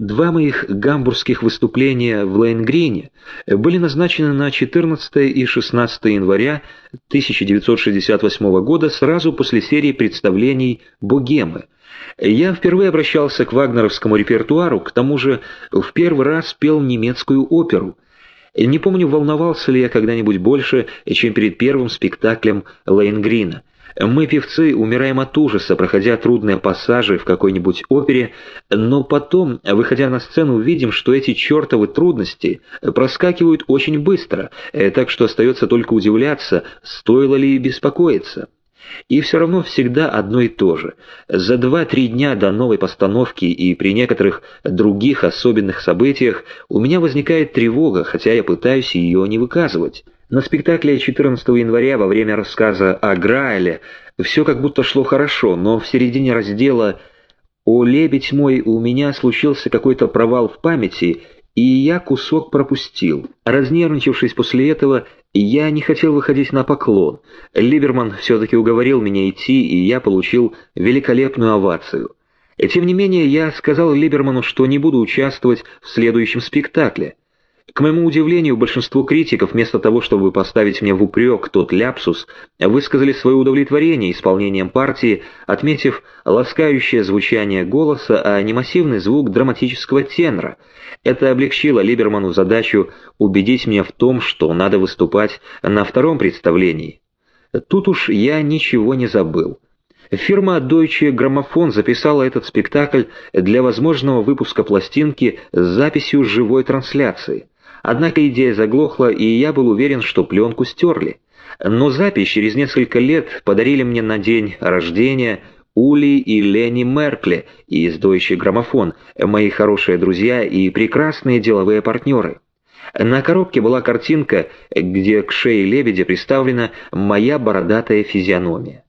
Два моих гамбургских выступления в Лейнгрине были назначены на 14 и 16 января 1968 года сразу после серии представлений «Богемы». Я впервые обращался к вагнеровскому репертуару, к тому же в первый раз пел немецкую оперу. Не помню, волновался ли я когда-нибудь больше, чем перед первым спектаклем Лейнгрина. Мы, певцы, умираем от ужаса, проходя трудные пассажи в какой-нибудь опере, но потом, выходя на сцену, видим, что эти чертовы трудности проскакивают очень быстро, э, так что остается только удивляться, стоило ли беспокоиться. И все равно всегда одно и то же. За два-три дня до новой постановки и при некоторых других особенных событиях у меня возникает тревога, хотя я пытаюсь ее не выказывать. На спектакле 14 января во время рассказа о Граале все как будто шло хорошо, но в середине раздела «О, лебедь мой, у меня случился какой-то провал в памяти», и я кусок пропустил. Разнервничавшись после этого, я не хотел выходить на поклон. Либерман все-таки уговорил меня идти, и я получил великолепную овацию. Тем не менее, я сказал Либерману, что не буду участвовать в следующем спектакле. К моему удивлению, большинство критиков, вместо того, чтобы поставить мне в упрек тот ляпсус, высказали свое удовлетворение исполнением партии, отметив ласкающее звучание голоса, а не массивный звук драматического тенора. Это облегчило Либерману задачу убедить меня в том, что надо выступать на втором представлении. Тут уж я ничего не забыл. Фирма Deutsche Grammophon записала этот спектакль для возможного выпуска пластинки с записью живой трансляции. Однако идея заглохла, и я был уверен, что пленку стерли. Но запись через несколько лет подарили мне на день рождения Ули и Лени Меркли из Deutsche Grammophon, мои хорошие друзья и прекрасные деловые партнеры. На коробке была картинка, где к шее лебедя представлена моя бородатая физиономия.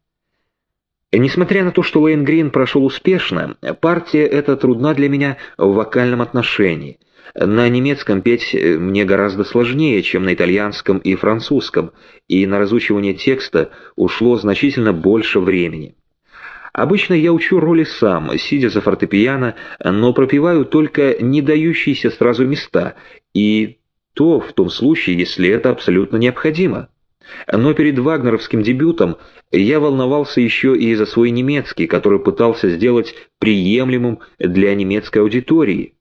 Несмотря на то, что Лейн Грин прошел успешно, партия эта трудна для меня в вокальном отношении – на немецком петь э, мне гораздо сложнее, чем на итальянском и французском, и на разучивание текста ушло значительно больше времени. Обычно я учу роли сам, сидя за фортепиано, но пропеваю только не дающиеся сразу места, и то в том случае, если это абсолютно необходимо. Но перед вагнеровским дебютом я волновался еще и за свой немецкий, который пытался сделать приемлемым для немецкой аудитории.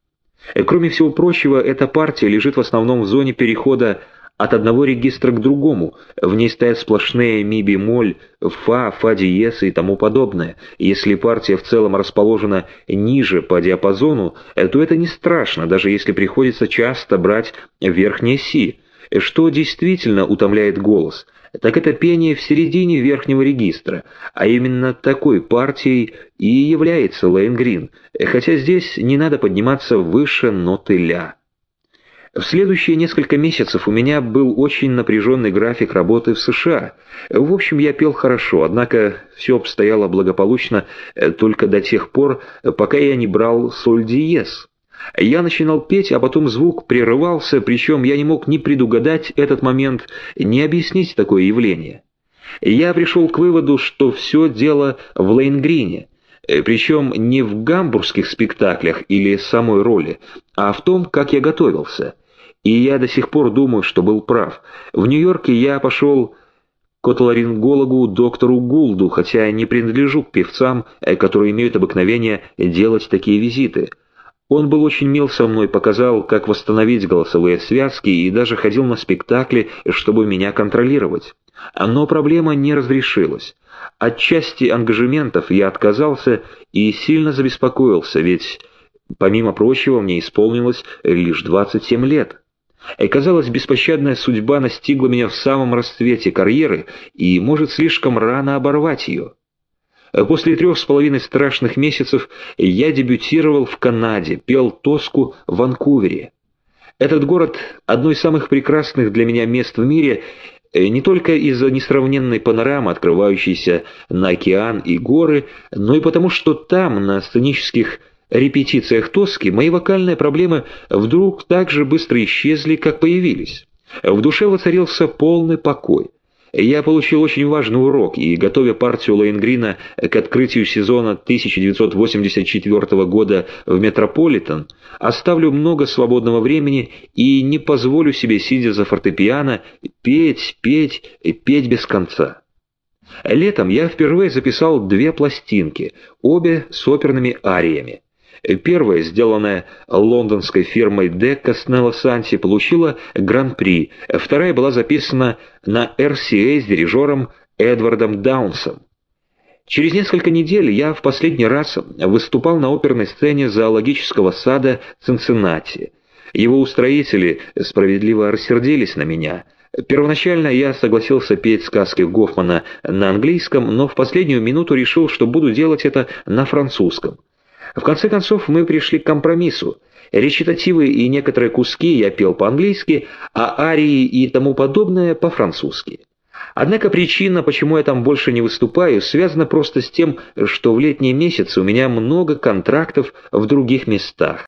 Э, кроме всего прочего, эта партия лежит в основном в зоне перехода от одного регистра к другому. В ней стоят сплошные ми бемоль, фа, фа диез и тому подобное. Если партия в целом расположена ниже по диапазону, э, то это не страшно, даже если приходится часто брать верхние си, что действительно утомляет голос – так это пение в середине верхнего регистра, а именно такой партией и является Лейн Грин, хотя здесь не надо подниматься выше ноты ля. В следующие несколько месяцев у меня был очень напряженный график работы в США. В общем, я пел хорошо, однако все обстояло благополучно только до тех пор, пока я не брал соль диез. Я начинал петь, а потом звук прерывался, причем я не мог ни предугадать этот момент, ни объяснить такое явление. Я пришел к выводу, что все дело в Лейнгрине, э, причем не в гамбургских спектаклях или самой роли, а в том, как я готовился. И я до сих пор думаю, что был прав. В Нью-Йорке я пошел к отоларингологу доктору Гулду, хотя не принадлежу к певцам, э, которые имеют обыкновение делать такие визиты – он был очень мил со мной, показал, как восстановить голосовые связки и даже ходил на спектакли, чтобы меня контролировать. Но проблема не разрешилась. От части ангажементов я отказался и сильно забеспокоился, ведь, помимо прочего, мне исполнилось лишь 27 лет. И, казалось, беспощадная судьба настигла меня в самом расцвете карьеры и может слишком рано оборвать ее. После трех с половиной страшных месяцев я дебютировал в Канаде, пел Тоску в Ванкувере. Этот город – одно из самых прекрасных для меня мест в мире, э, не только из-за несравненной панорамы, открывающейся на океан и горы, но и потому, что там, на сценических репетициях Тоски, мои вокальные проблемы вдруг так же быстро исчезли, как появились. В душе воцарился полный покой. Я получил очень важный урок, и, готовя партию Лоенгрина к открытию сезона 1984 года в Метрополитен, оставлю много свободного времени и не позволю себе, сидя за фортепиано, петь, петь, петь без конца. Летом я впервые записал две пластинки, обе с оперными ариями. Первая, сделанная лондонской фирмой Дека Снелла Санти, получила гран-при, вторая была записана на RCA с дирижером Эдвардом Даунсом. Через несколько недель я в последний раз выступал на оперной сцене зоологического сада Цинциннати. Его устроители справедливо рассердились на меня. Первоначально я согласился петь сказки Гофмана на английском, но в последнюю минуту решил, что буду делать это на французском. В конце концов мы пришли к компромиссу. Речитативы и некоторые куски я пел по-английски, а арии и тому подобное по-французски. Однако причина, почему я там больше не выступаю, связана просто с тем, что в летние месяцы у меня много контрактов в других местах.